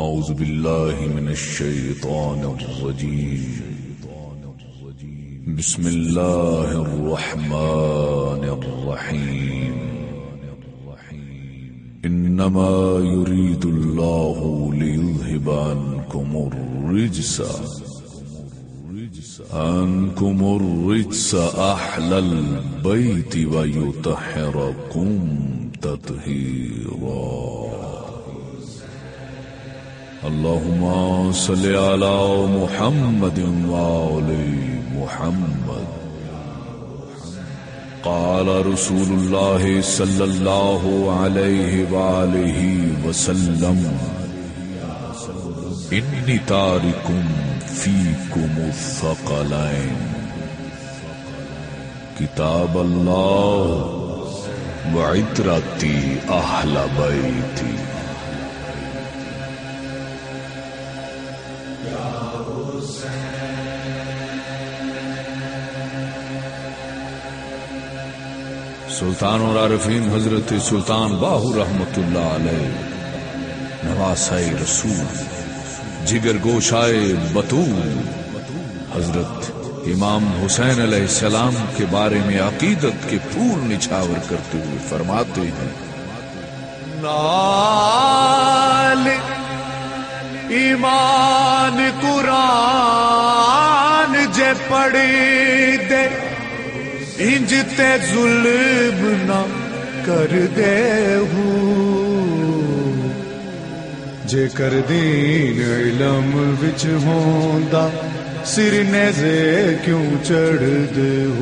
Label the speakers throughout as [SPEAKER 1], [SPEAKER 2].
[SPEAKER 1] أعوذ بالله من الشيطان الرجيم بسم الله الرحمن الرحيم إنما يريد الله ليذهب عنكم الرجس عنكم الرجس أحلى البيت ويتحركم تطهيرا اللهم صل على محمد وعلى محمد قال رسول الله صلى الله عليه وآله وسلم
[SPEAKER 2] إني تارك فيكم الثقلين
[SPEAKER 1] كتاب الله وعترتي أهل بيتي سلطان اور عارفین حضرت سلطان باہو رحمت اللہ علیہ نواز رسول جگر گوشائے بطول حضرت امام حسین علیہ السلام کے بارے میں عقیدت کے پھول نچھاور کرتے ہوئے
[SPEAKER 3] فرماتے ہیں نال ایمان قرآن جے پڑے انجتے ظلم نہ کر دے ہوں جے کر دین علم وچ ہوندا سر نیزے کیوں چڑھ دے ہوں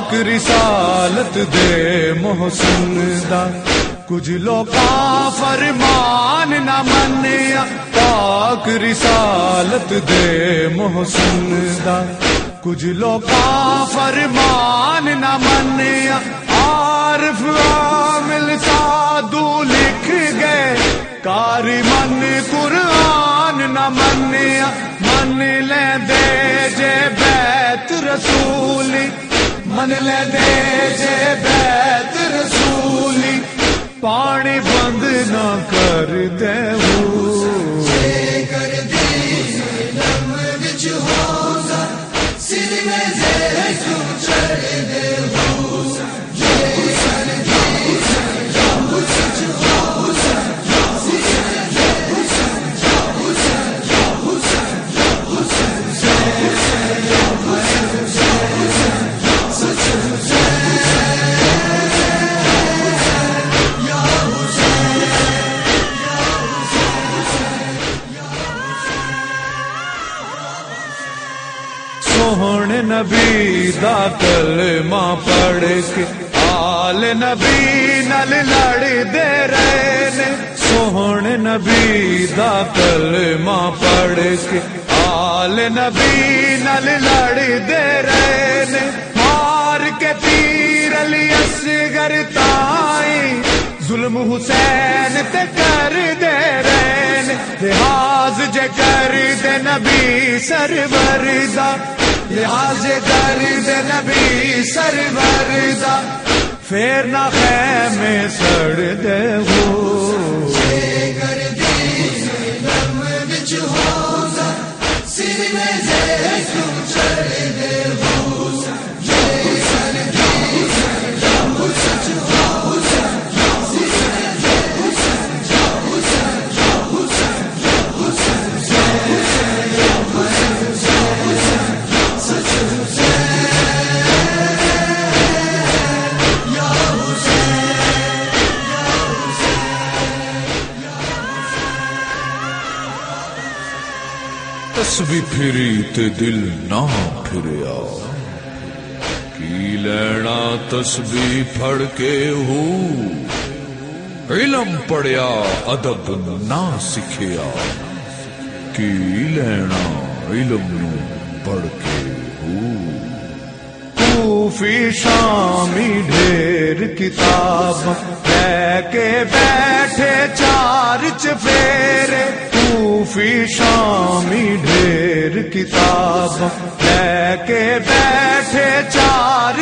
[SPEAKER 3] پاک رسالت دے محسن دا کچھ لوگ فرمان نہ من پاک رسالت دے محسن دا کچھ لوگ فرمان نہ منیا عارف عامل سادو لکھ گئے کار من قرآن نمیا من لے دے جے بیت رسول من لے دے جے بیت رسولی پانی بند نہ کر دے ہوں نبی دا کلمہ پڑھ کے آل نبی نل لڑ دے رہے نے سوہن نبی دا کلمہ پڑھ کے آل نبی نل لڑ دے رہے نے مار کے پیر علی اصغر تائیں ظلم حسین تے کر دے رہے نے دہاز جے کر دے نبی سر بردہ لحاظ درد نبی سر بردا پھر نہ خیمے سڑ دے ہو
[SPEAKER 1] بھی پھری تے دل نہ پھریا کی لینا تسبیح پھڑ کے ہو علم پڑیا ادب نہ سکھیا کی لینا علم نو پڑھ کے
[SPEAKER 3] ہو فی شامی ڈھیر کتاب لے کے بیٹھے چار چفیرے صوفی شامی ڈھیر کتاب لے کے بیٹھے چار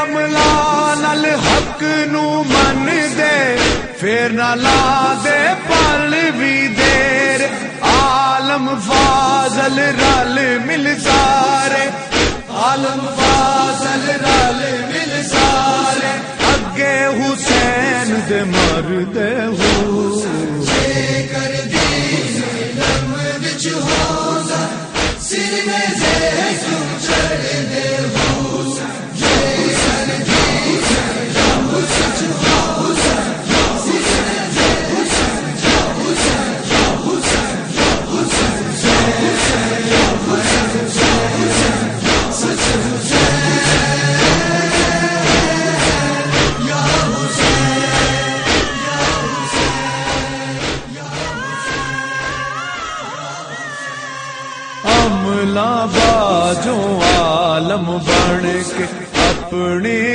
[SPEAKER 3] املا نل حق نو من دے پھر نہ لا دے پل بھی دیر عالم فاضل رل مل سارے عالم فاضل رل مل سارے اگے حسین دے ہو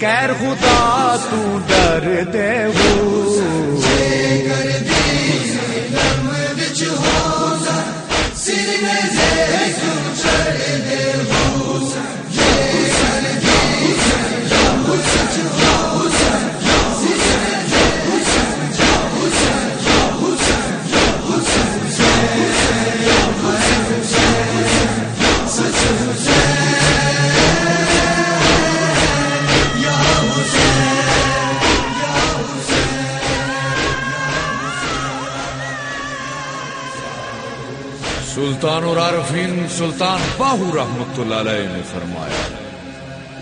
[SPEAKER 3] کیر خدا تو ڈر دے ہو
[SPEAKER 1] سلطان اور عارفین سلطان باہو رحمت اللہ علیہ نے فرمایا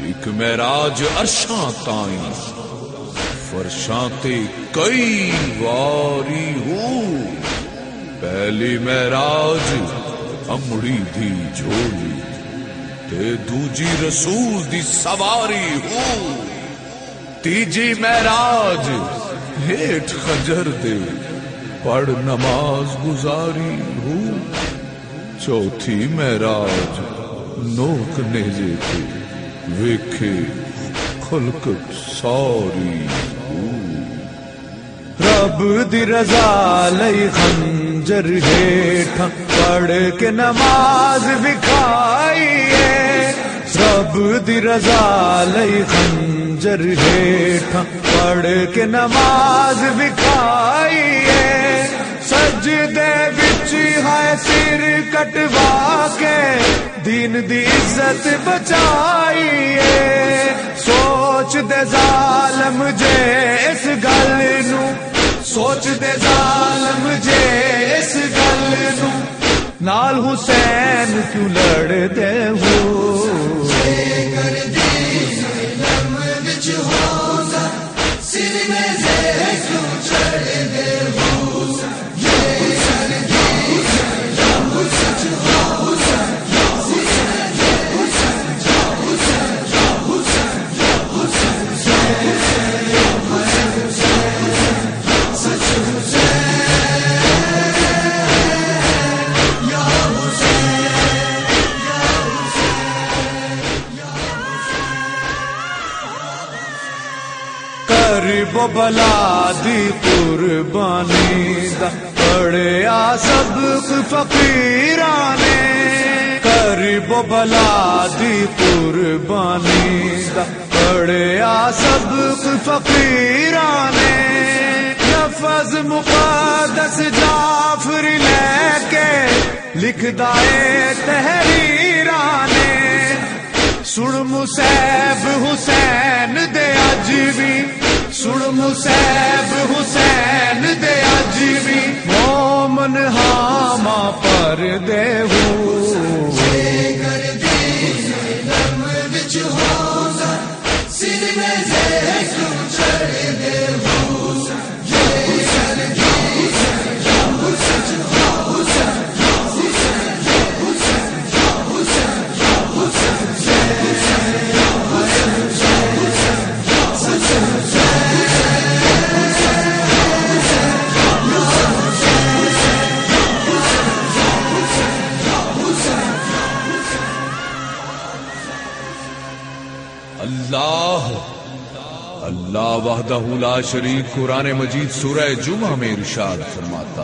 [SPEAKER 1] ایک میراج ارشاں تائیں فرشاں تے کئی واری ہو پہلی میراج امڑی دی جھولی تے دوجی رسول دی سواری ہو تیجی
[SPEAKER 3] میراج
[SPEAKER 1] ہیٹ خجر دے پڑھ نماز گزاری ہو چوتھی مہراج نوک نیزے تھی ویکھے خلقت ساری
[SPEAKER 3] رب دی رضا لئی خنجر ہیٹھا پڑھ کے نماز بکھائی ہے رب دی رضا لئی خنجر ہیٹھا پڑھ کے نماز بکھائی ہے سجدے بچی ہے سر کٹوا کے دین دی عزت بچائیے سوچ دے ظالم جے اس گل نو سوچ دے ظالم جے اس گل نو نال حسین کیوں لڑ دے ہو سر میں چھڑ دے ہو بلا دی قربانی دا دڑے آ فقیرانے غریب بلا دی قربانی دا پڑیا سبق فقیرانے لفظ مقادس مقدس لے کے لکھ دائے تحریرانے سن مسیب حسین دے عجیبی سینب حسین دیا جی مومن ہما پر دے دے ہوں کر
[SPEAKER 2] وچ دیوا
[SPEAKER 1] اللہ وحدہ لا شریف قرآن مجید سورہ جمعہ میں ارشاد فرماتا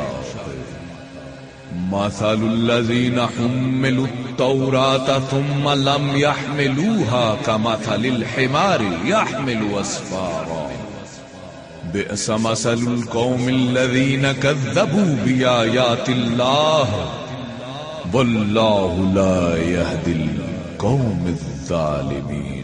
[SPEAKER 1] مثل الذين حملوا التوراة ثم لم يحملوها كمثل الحمار يحمل أسفارا بئس مثل القوم الذين كذبوا بآيات الله والله لا يهدي القوم
[SPEAKER 2] الظالمين